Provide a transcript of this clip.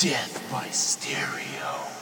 Death by Stereo.